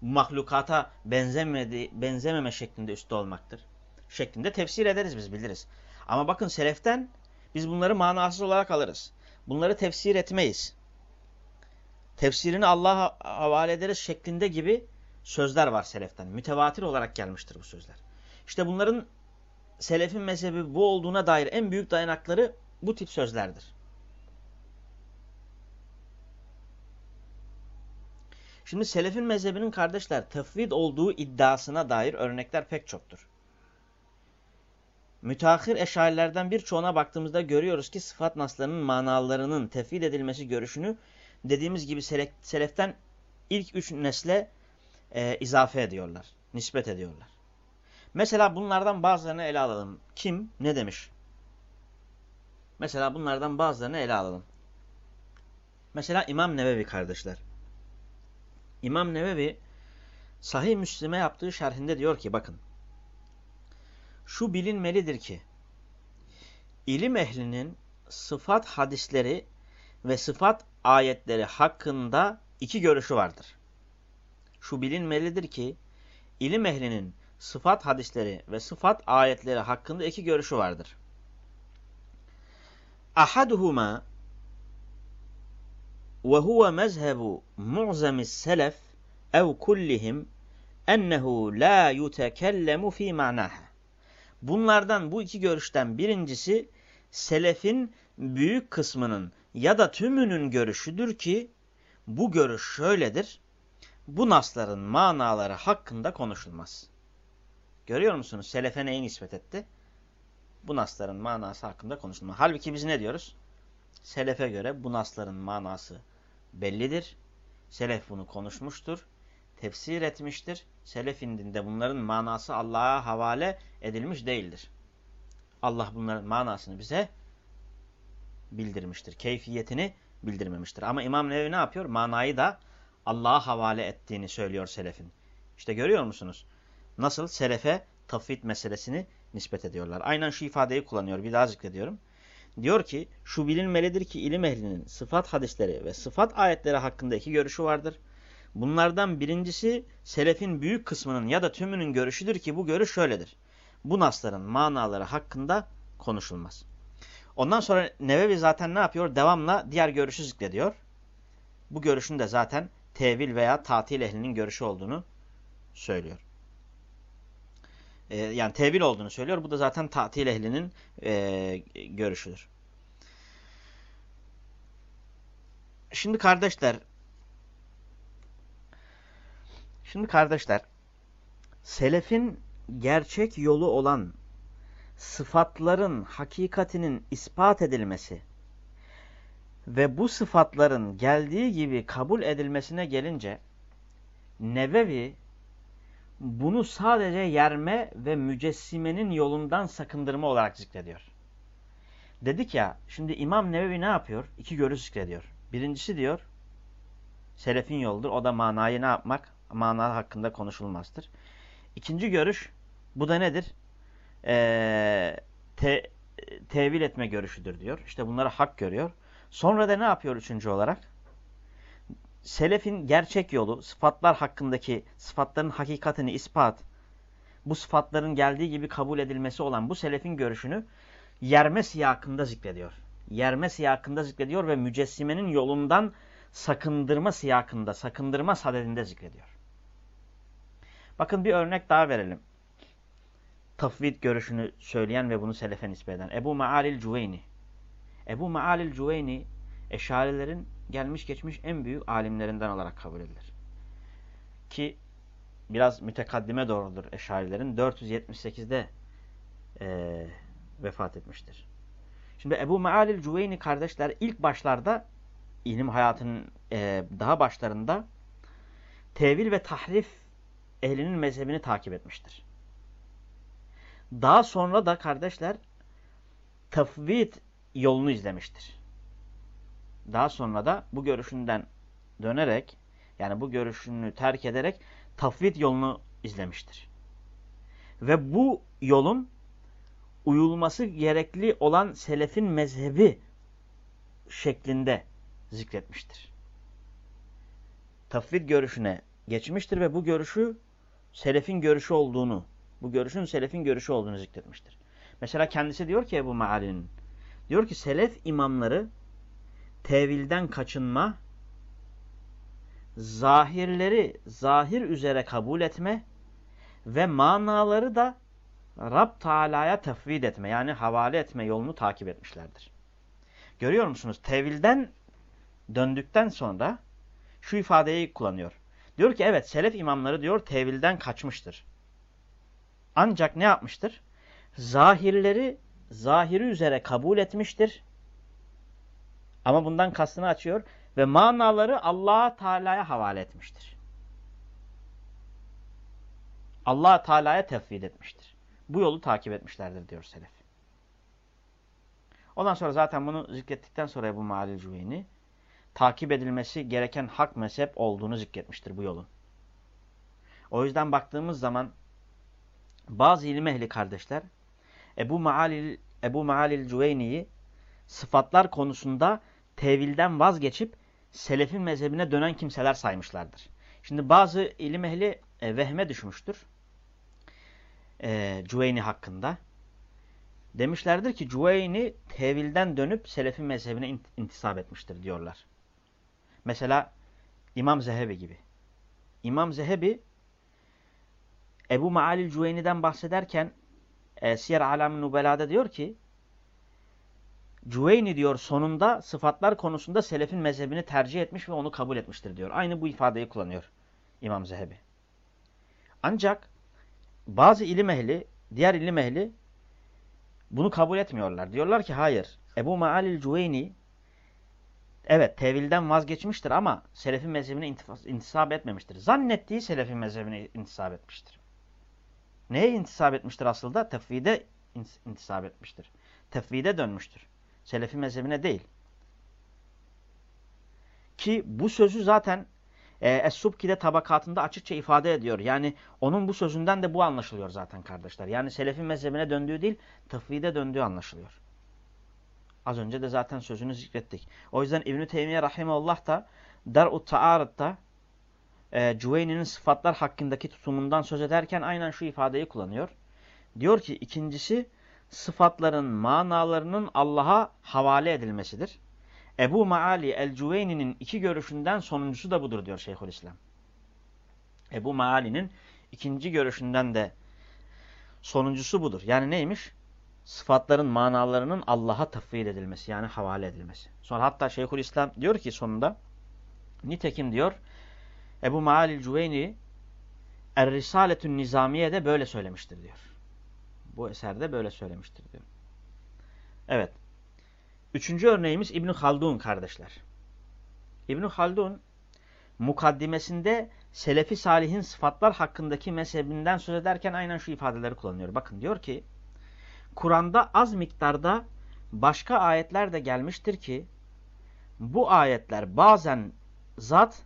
Mahlukata benzemedi, benzememe şeklinde üstte olmaktır. Şeklinde tefsir ederiz biz biliriz. Ama bakın seleften biz bunları manasız olarak alırız. Bunları tefsir etmeyiz. Tefsirini Allah'a havale ederiz şeklinde gibi sözler var seleften. Mütevatir olarak gelmiştir bu sözler. İşte bunların selefin mezhebi bu olduğuna dair en büyük dayanakları bu tip sözlerdir. Şimdi selefin mezhebinin kardeşler tefvid olduğu iddiasına dair örnekler pek çoktur. Müteahhir eşarilerden birçoğuna baktığımızda görüyoruz ki sıfat naslarının manalarının tefvid edilmesi görüşünü dediğimiz gibi seleften ilk üç nesle e, izafe ediyorlar. Nispet ediyorlar. Mesela bunlardan bazılarını ele alalım. Kim ne demiş? Mesela bunlardan bazılarını ele alalım. Mesela İmam Nevevi kardeşler. İmam Nevevi Sahih Müslim'e yaptığı şerhinde diyor ki bakın. Şu bilinmelidir ki ilim ehlinin sıfat hadisleri ve sıfat ayetleri hakkında iki görüşü vardır. Şu bilinmelidir ki ilim ehlinin sıfat hadisleri ve sıfat ayetleri hakkında iki görüşü vardır. Ahaduhuma ve huve mezhebu mu'zemis selef ev kullihim ennehu la yutekellemu fi ma'naha. Bunlardan bu iki görüşten birincisi selefin büyük kısmının ya da tümünün görüşüdür ki bu görüş şöyledir. Bu nasların manaları hakkında konuşulmaz. Görüyor musunuz? Selefe neyi nispet etti? Bu nasların manası hakkında konuşulmaz. Halbuki biz ne diyoruz? Selefe göre bu nasların manası bellidir. Selef bunu konuşmuştur. Tefsir etmiştir. Selef indinde bunların manası Allah'a havale edilmiş değildir. Allah bunların manasını bize bildirmiştir. Keyfiyetini bildirmemiştir. Ama İmam Nevevi ne yapıyor? Manayı da Allah'a havale ettiğini söylüyor selefin. İşte görüyor musunuz? Nasıl selefe tafvid meselesini nispet ediyorlar. Aynen şu ifadeyi kullanıyor. Bir daha zikrediyorum. Diyor ki şu bilinmelidir ki ilim ehlinin sıfat hadisleri ve sıfat ayetleri hakkında iki görüşü vardır. Bunlardan birincisi selefin büyük kısmının ya da tümünün görüşüdür ki bu görüş şöyledir. Bu nasların manaları hakkında konuşulmaz. Ondan sonra Nevevi zaten ne yapıyor? Devamla diğer görüşü zikrediyor. Bu görüşün de zaten tevil veya tatil ehlinin görüşü olduğunu söylüyor. Ee, yani tevil olduğunu söylüyor. Bu da zaten tatil ehlinin e, görüşüdür. Şimdi kardeşler Şimdi kardeşler selefin gerçek yolu olan sıfatların hakikatinin ispat edilmesi ve bu sıfatların geldiği gibi kabul edilmesine gelince Nevevi bunu sadece yerme ve mücessimenin yolundan sakındırma olarak zikrediyor. Dedik ya şimdi İmam Nevevi ne yapıyor? İki görüş zikrediyor. Birincisi diyor selefin yoldur. O da manayı ne yapmak? Mana hakkında konuşulmazdır. İkinci görüş bu da nedir? Ee, te, tevil etme görüşüdür diyor. İşte bunları hak görüyor. Sonra da ne yapıyor üçüncü olarak? Selefin gerçek yolu, sıfatlar hakkındaki sıfatların hakikatini ispat, bu sıfatların geldiği gibi kabul edilmesi olan bu selefin görüşünü yerme siyakında zikrediyor. Yerme siyakında zikrediyor ve mücessimenin yolundan sakındırma siyakında, sakındırma sadedinde zikrediyor. Bakın bir örnek daha verelim. Tafvid görüşünü söyleyen ve bunu selefe nispet. Ebu Maalil Cüveyni. Ebu Maalil Cüveyni Eşarilerin gelmiş geçmiş en büyük alimlerinden olarak kabul edilir. Ki biraz mütekaddime doğrudur Eşarilerin. 478'de e, vefat etmiştir. Şimdi Ebu Maalil Cüveyni kardeşler ilk başlarda ilim hayatının e, daha başlarında tevil ve tahrif ehlinin mezhebini takip etmiştir. Daha sonra da kardeşler tafvid yolunu izlemiştir. Daha sonra da bu görüşünden dönerek yani bu görüşünü terk ederek tafvid yolunu izlemiştir. Ve bu yolun uyulması gerekli olan selefin mezhebi şeklinde zikretmiştir. Tafvid görüşüne geçmiştir ve bu görüşü selefin görüşü olduğunu, bu görüşün selefin görüşü olduğunu zikretmiştir. Mesela kendisi diyor ki Ebu Ma'ali'nin, diyor ki selef imamları tevilden kaçınma, zahirleri zahir üzere kabul etme ve manaları da Rab Teala'ya tefvid etme yani havale etme yolunu takip etmişlerdir. Görüyor musunuz? Tevilden döndükten sonra şu ifadeyi kullanıyor. Diyor ki evet selef imamları diyor tevilden kaçmıştır. Ancak ne yapmıştır? Zahirleri zahiri üzere kabul etmiştir. Ama bundan kastını açıyor ve manaları Allah Teala'ya havale etmiştir. Allah Teala'ya tevfid etmiştir. Bu yolu takip etmişlerdir diyor selef. Ondan sonra zaten bunu zikrettikten sonra Ebu Ma'alil Cüveyni takip edilmesi gereken hak mezhep olduğunu zikretmiştir bu yolun. O yüzden baktığımız zaman bazı ilim ehli kardeşler Ebu Ma'alil Ebu Ma'alil Cüveyni'yi sıfatlar konusunda tevilden vazgeçip selefin mezhebine dönen kimseler saymışlardır. Şimdi bazı ilim ehli e, vehme düşmüştür. E, Cüveyni hakkında. Demişlerdir ki Cüveyni tevilden dönüp selefin mezhebine intisap etmiştir diyorlar. Mesela İmam Zehebi gibi. İmam Zehebi Ebu Maalil Cüveyni'den bahsederken e, Siyer Alam-ı Nubela'da diyor ki Cüveyni diyor sonunda sıfatlar konusunda selefin mezhebini tercih etmiş ve onu kabul etmiştir diyor. Aynı bu ifadeyi kullanıyor İmam Zehebi. Ancak bazı ilim ehli, diğer ilim ehli bunu kabul etmiyorlar. Diyorlar ki hayır. Ebu Maalil Cüveyni evet tevilden vazgeçmiştir ama selefin mezhebine intisap etmemiştir. Zannettiği selefin mezhebine intisap etmiştir. Neye intisap etmiştir aslında? Tefvide intisap etmiştir. Tefvide dönmüştür. Selefi mezhebine değil. Ki bu sözü zaten e, Es-Subki'de tabakatında açıkça ifade ediyor. Yani onun bu sözünden de bu anlaşılıyor zaten kardeşler. Yani Selefi mezhebine döndüğü değil, tefvide döndüğü anlaşılıyor. Az önce de zaten sözünü zikrettik. O yüzden İbn-i Teymiye Rahimullah da Dar-u Ta'arıd'da e, Cüveyni'nin sıfatlar hakkındaki tutumundan söz ederken aynen şu ifadeyi kullanıyor. Diyor ki ikincisi sıfatların manalarının Allah'a havale edilmesidir. Ebu Maali el-Cüveyni'nin iki görüşünden sonuncusu da budur diyor Şeyhülislam. Ebu Maali'nin ikinci görüşünden de sonuncusu budur. Yani neymiş? Sıfatların manalarının Allah'a tafvil edilmesi yani havale edilmesi. Sonra hatta Şeyhülislam diyor ki sonunda nitekim diyor Ebu Maali el-Cüveyni Er-Risaletün Nizamiye'de böyle söylemiştir diyor. Bu eserde böyle söylemiştir diyor. Evet. Üçüncü örneğimiz İbn Haldun kardeşler. İbn Haldun mukaddimesinde Selefi Salih'in sıfatlar hakkındaki mezhebinden söz ederken aynen şu ifadeleri kullanıyor. Bakın diyor ki Kur'an'da az miktarda başka ayetler de gelmiştir ki bu ayetler bazen zat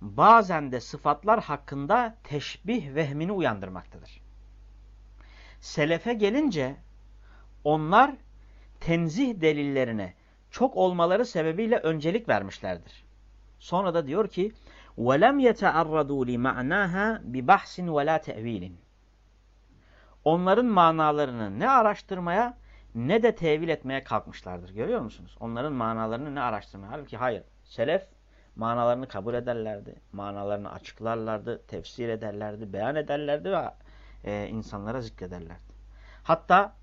bazen de sıfatlar hakkında teşbih vehmini uyandırmaktadır. Selefe gelince onlar tenzih delillerine çok olmaları sebebiyle öncelik vermişlerdir. Sonra da diyor ki وَلَمْ يَتَعَرَّضُوا لِمَعْنَاهَا بِبَحْسٍ وَلَا تَعْوِيلٍ Onların manalarını ne araştırmaya ne de tevil etmeye kalkmışlardır. Görüyor musunuz? Onların manalarını ne araştırmaya. Halbuki hayır. Selef Manalarını kabul ederlerdi. Manalarını açıklarlardı, tefsir ederlerdi, beyan ederlerdi ve e, insanlara zikrederlerdi. Hatta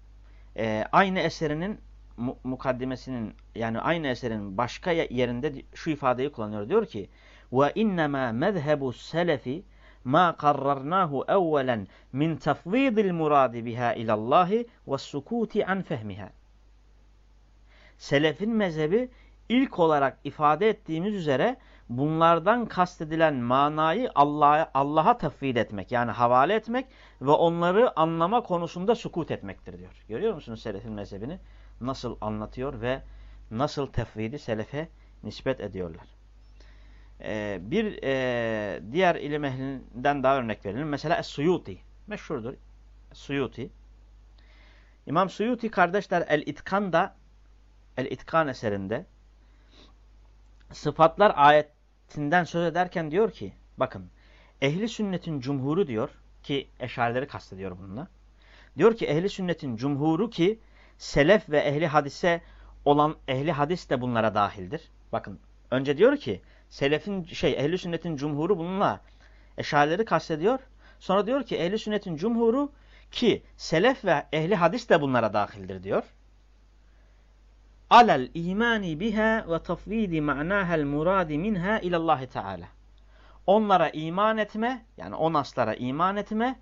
e, aynı eserinin mu mukaddimesinin yani aynı eserin başka yerinde şu ifadeyi kullanıyor. Diyor ki ve innema mezhebu selefi ma karrarnahu evvelen min tafvidil muradi biha ilallahi ve sukuti an fehmiha. Selefin mezhebi ilk olarak ifade ettiğimiz üzere bunlardan kastedilen manayı Allah'a Allah tafvid etmek yani havale etmek ve onları anlama konusunda sukut etmektir diyor. Görüyor musunuz selefin mezhebini? Nasıl anlatıyor ve nasıl tefvidi selefe nispet ediyorlar. Ee, bir e, diğer ilim ehlinden daha örnek verelim. Mesela Es-Suyuti. Meşhurdur. Suyuti. İmam Suyuti kardeşler El-İtkan'da El-İtkan eserinde sıfatlar ayetinden söz ederken diyor ki bakın ehli sünnetin cumhuru diyor ki eşarileri kastediyor bununla. Diyor ki ehli sünnetin cumhuru ki selef ve ehli hadise olan ehli hadis de bunlara dahildir. Bakın önce diyor ki selefin şey ehli sünnetin cumhuru bununla eşarileri kastediyor. Sonra diyor ki ehli sünnetin cumhuru ki selef ve ehli hadis de bunlara dahildir diyor alel imani biha ve tafvidi ma'nahel muradi minha ilallahi teala. Onlara iman etme, yani o naslara iman etme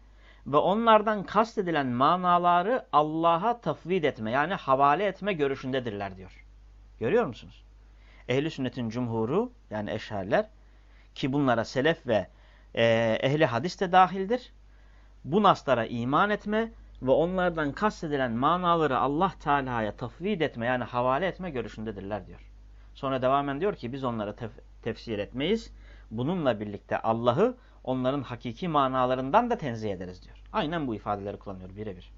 ve onlardan kastedilen manaları Allah'a tafvid etme, yani havale etme görüşündedirler diyor. Görüyor musunuz? Ehli sünnetin cumhuru, yani eşherler ki bunlara selef ve e, ehli hadis de dahildir. Bu naslara iman etme ve onlardan kastedilen manaları Allah Teala'ya tafvid etme yani havale etme görüşündedirler diyor. Sonra devamen diyor ki biz onlara tef tefsir etmeyiz. Bununla birlikte Allah'ı onların hakiki manalarından da tenzih ederiz diyor. Aynen bu ifadeleri kullanıyor birebir.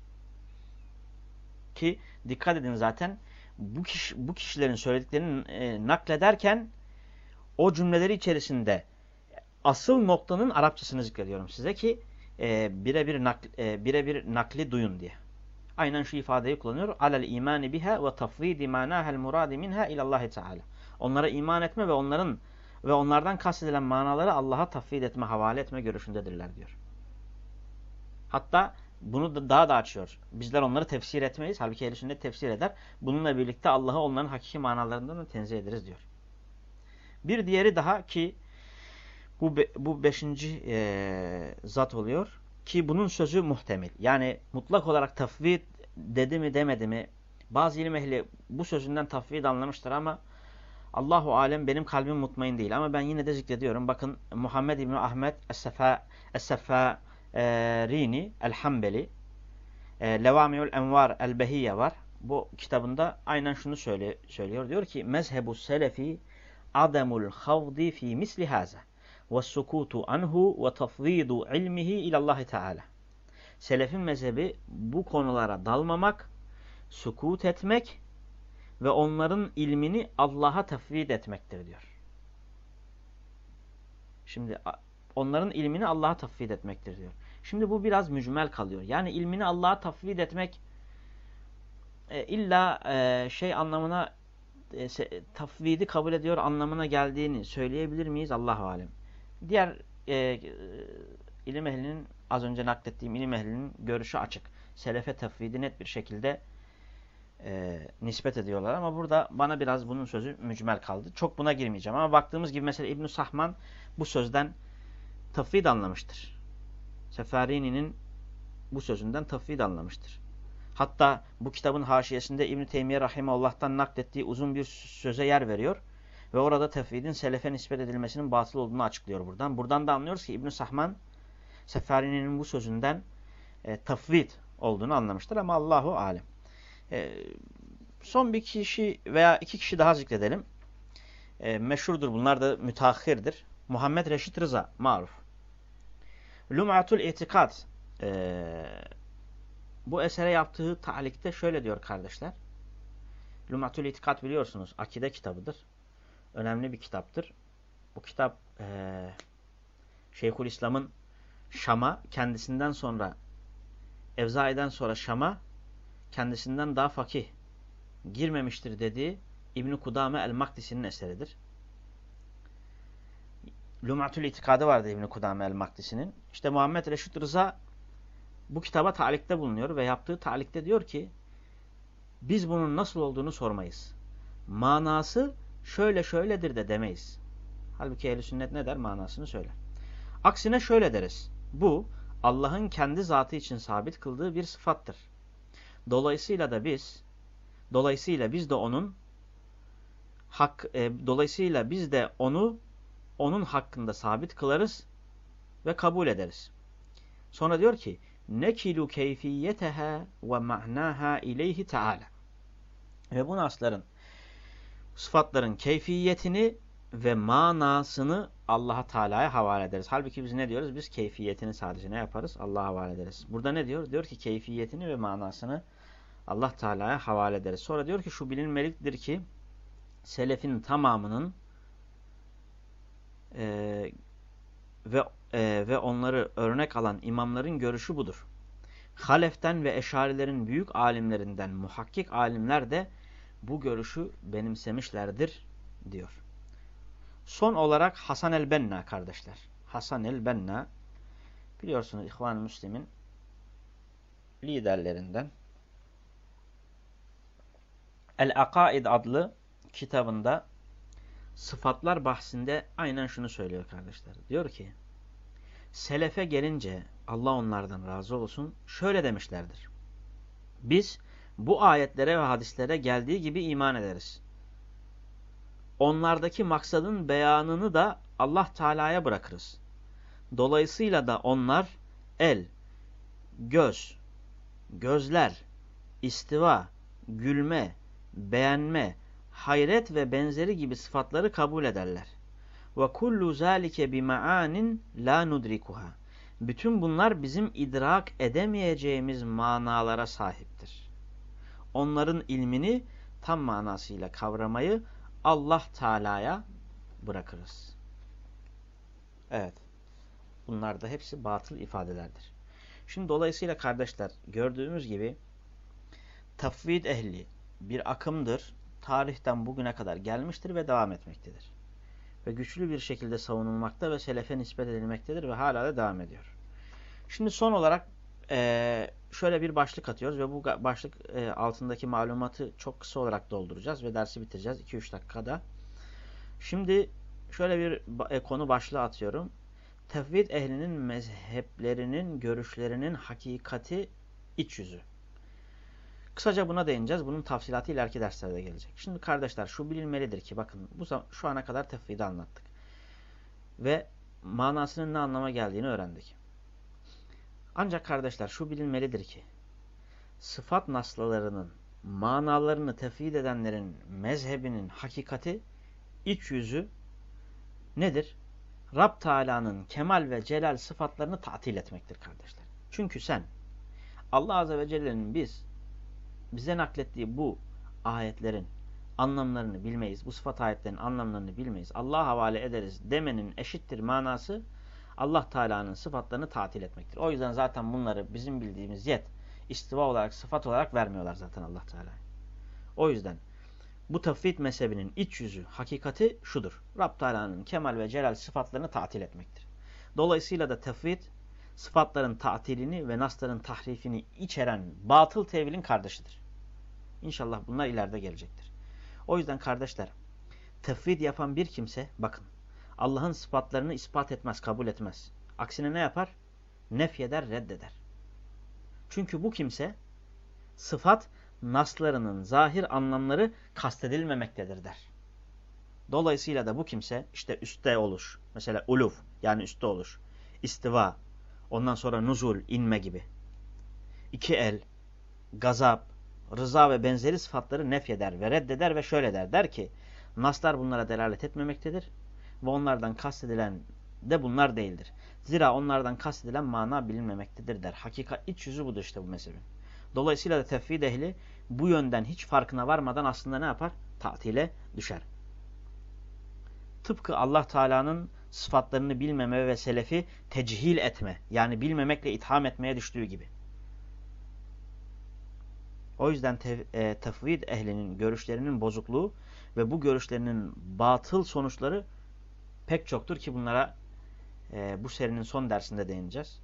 Ki dikkat edin zaten bu, kişi, bu kişilerin söylediklerini e, naklederken o cümleleri içerisinde asıl noktanın Arapçasını zikrediyorum size ki e, birebir nakli, e, bire nakli duyun diye. Aynen şu ifadeyi kullanıyor. Alel imani biha ve tafvidi manahel muradi minha ilallahi teala. Onlara iman etme ve onların ve onlardan kastedilen manaları Allah'a tafvid etme, havale etme görüşündedirler diyor. Hatta bunu da daha da açıyor. Bizler onları tefsir etmeyiz. Halbuki ehl sünnet tefsir eder. Bununla birlikte Allah'ı onların hakiki manalarından da tenzih ederiz diyor. Bir diğeri daha ki bu, bu beşinci e, zat oluyor. Ki bunun sözü muhtemel. Yani mutlak olarak tafvid dedi mi demedi mi? Bazı ilim ehli bu sözünden tafvid anlamıştır ama Allahu alem benim kalbim mutmain değil. Ama ben yine de zikrediyorum. Bakın Muhammed İbni Ahmet Es-Sefarini El-Hambeli e, Levamiül Envar El-Behiyye var. Bu kitabında aynen şunu söyle, söylüyor. Diyor ki mezhebu selefi ademul havdi fi misli haza ve sukutu anhu ve tafvidu ilmihi ilallahi teala. Selefin mezhebi bu konulara dalmamak, sukut etmek ve onların ilmini Allah'a tafvid etmektir diyor. Şimdi onların ilmini Allah'a tafvid etmektir diyor. Şimdi bu biraz mücmel kalıyor. Yani ilmini Allah'a tafvid etmek e, illa e, şey anlamına e, tafvidi kabul ediyor anlamına geldiğini söyleyebilir miyiz? Allahu alem. Diğer e, ilim ehlinin az önce naklettiğim ilim ehlinin görüşü açık. Selefe tefvidi net bir şekilde e, nispet ediyorlar ama burada bana biraz bunun sözü mücmel kaldı. Çok buna girmeyeceğim ama baktığımız gibi mesela İbn Sahman bu sözden tafvid anlamıştır. Seferini'nin bu sözünden tafvid anlamıştır. Hatta bu kitabın haşiyesinde İbn Teymiye Rahimehullah'tan naklettiği uzun bir söze yer veriyor. Ve orada tefvidin selefe nispet edilmesinin batıl olduğunu açıklıyor buradan. Buradan da anlıyoruz ki İbn-i Sahman Sefari'nin bu sözünden e, tafvid olduğunu anlamıştır ama Allahu alem. E, son bir kişi veya iki kişi daha zikredelim. E, meşhurdur bunlar da müteahhirdir. Muhammed Reşit Rıza maruf. Lum'atul İtikad e, bu esere yaptığı talikte şöyle diyor kardeşler. Lum'atul İtikad biliyorsunuz akide kitabıdır önemli bir kitaptır. Bu kitap e, Şeyhülislam'ın Şam'a kendisinden sonra Evzai'den sonra Şam'a kendisinden daha fakih girmemiştir dediği İbn-i Kudame el-Makdisi'nin eseridir. Lumatül İtikadı vardı İbn-i Kudame el-Makdisi'nin. İşte Muhammed Reşit Rıza bu kitaba talikte bulunuyor ve yaptığı talikte diyor ki biz bunun nasıl olduğunu sormayız. Manası şöyle şöyledir de demeyiz. Halbuki ehl sünnet ne der? Manasını söyler. Aksine şöyle deriz. Bu Allah'ın kendi zatı için sabit kıldığı bir sıfattır. Dolayısıyla da biz dolayısıyla biz de onun hak e, dolayısıyla biz de onu onun hakkında sabit kılarız ve kabul ederiz. Sonra diyor ki nekilu keyfiyeteha ve ma'naha ileyhi teala. Ve bu nasların sıfatların keyfiyetini ve manasını Allah Teala'ya havale ederiz. Halbuki biz ne diyoruz? Biz keyfiyetini sadece ne yaparız? Allah'a havale ederiz. Burada ne diyor? Diyor ki keyfiyetini ve manasını Allah Teala'ya havale ederiz. Sonra diyor ki şu bilinmeliktir ki selefin tamamının e, ve e, ve onları örnek alan imamların görüşü budur. Haleften ve eşarilerin büyük alimlerinden muhakkik alimler de bu görüşü benimsemişlerdir diyor. Son olarak Hasan el-Benna kardeşler. Hasan el-Benna biliyorsunuz İhvan Müslim'in liderlerinden. El-Akaid adlı kitabında sıfatlar bahsinde aynen şunu söylüyor kardeşler. Diyor ki Selefe gelince Allah onlardan razı olsun şöyle demişlerdir. Biz bu ayetlere ve hadislere geldiği gibi iman ederiz. Onlardaki maksadın beyanını da Allah Teala'ya bırakırız. Dolayısıyla da onlar el, göz, gözler, istiva, gülme, beğenme, hayret ve benzeri gibi sıfatları kabul ederler. Ve kullu zalike bi maanin la nudrikuha. Bütün bunlar bizim idrak edemeyeceğimiz manalara sahiptir. Onların ilmini tam manasıyla kavramayı Allah Teala'ya bırakırız. Evet. Bunlar da hepsi batıl ifadelerdir. Şimdi dolayısıyla kardeşler gördüğümüz gibi tafvid ehli bir akımdır. Tarihten bugüne kadar gelmiştir ve devam etmektedir. Ve güçlü bir şekilde savunulmakta ve selefe nispet edilmektedir ve hala da devam ediyor. Şimdi son olarak e, şöyle bir başlık atıyoruz ve bu başlık e, altındaki malumatı çok kısa olarak dolduracağız ve dersi bitireceğiz 2-3 dakikada. Şimdi şöyle bir e, konu başlığı atıyorum. Tevhid ehlinin mezheplerinin, görüşlerinin hakikati iç yüzü. Kısaca buna değineceğiz. Bunun tafsilatı ileriki derslerde gelecek. Şimdi kardeşler şu bilinmelidir ki bakın bu şu ana kadar tevhidi anlattık. Ve manasının ne anlama geldiğini öğrendik. Ancak kardeşler şu bilinmelidir ki sıfat naslalarının manalarını tefhid edenlerin mezhebinin hakikati iç yüzü nedir? Rab Teala'nın kemal ve celal sıfatlarını tatil etmektir kardeşler. Çünkü sen Allah Azze ve Celle'nin biz bize naklettiği bu ayetlerin anlamlarını bilmeyiz. Bu sıfat ayetlerin anlamlarını bilmeyiz. Allah'a havale ederiz demenin eşittir manası Allah Teala'nın sıfatlarını tatil etmektir. O yüzden zaten bunları bizim bildiğimiz yet, istiva olarak, sıfat olarak vermiyorlar zaten Allah Teala. O yüzden bu tevhid mezhebinin iç yüzü, hakikati şudur. Rab Teala'nın kemal ve celal sıfatlarını tatil etmektir. Dolayısıyla da tevhid sıfatların tatilini ve nasların tahrifini içeren batıl tevilin kardeşidir. İnşallah bunlar ileride gelecektir. O yüzden kardeşler, tevhid yapan bir kimse, bakın, Allah'ın sıfatlarını ispat etmez, kabul etmez. Aksine ne yapar? Nefyeder, reddeder. Çünkü bu kimse sıfat naslarının zahir anlamları kastedilmemektedir der. Dolayısıyla da bu kimse işte üstte oluş, mesela uluf yani üstte oluş, istiva, ondan sonra nuzul, inme gibi. İki el, gazap, rıza ve benzeri sıfatları nefyeder ve reddeder ve şöyle der. Der ki, naslar bunlara delalet etmemektedir ve onlardan kastedilen de bunlar değildir. Zira onlardan kastedilen mana bilinmemektedir der. Hakikat iç yüzü budur işte bu mezhebin. Dolayısıyla da tevhid ehli bu yönden hiç farkına varmadan aslında ne yapar? Tatile düşer. Tıpkı Allah Teala'nın sıfatlarını bilmeme ve selefi tecihil etme yani bilmemekle itham etmeye düştüğü gibi. O yüzden tev e, tefvid ehlinin görüşlerinin bozukluğu ve bu görüşlerinin batıl sonuçları pek çoktur ki bunlara e, bu serinin son dersinde değineceğiz.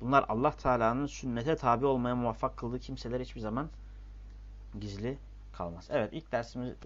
Bunlar Allah Teala'nın sünnete tabi olmaya muvaffak kıldığı kimseler hiçbir zaman gizli kalmaz. Evet ilk dersimizi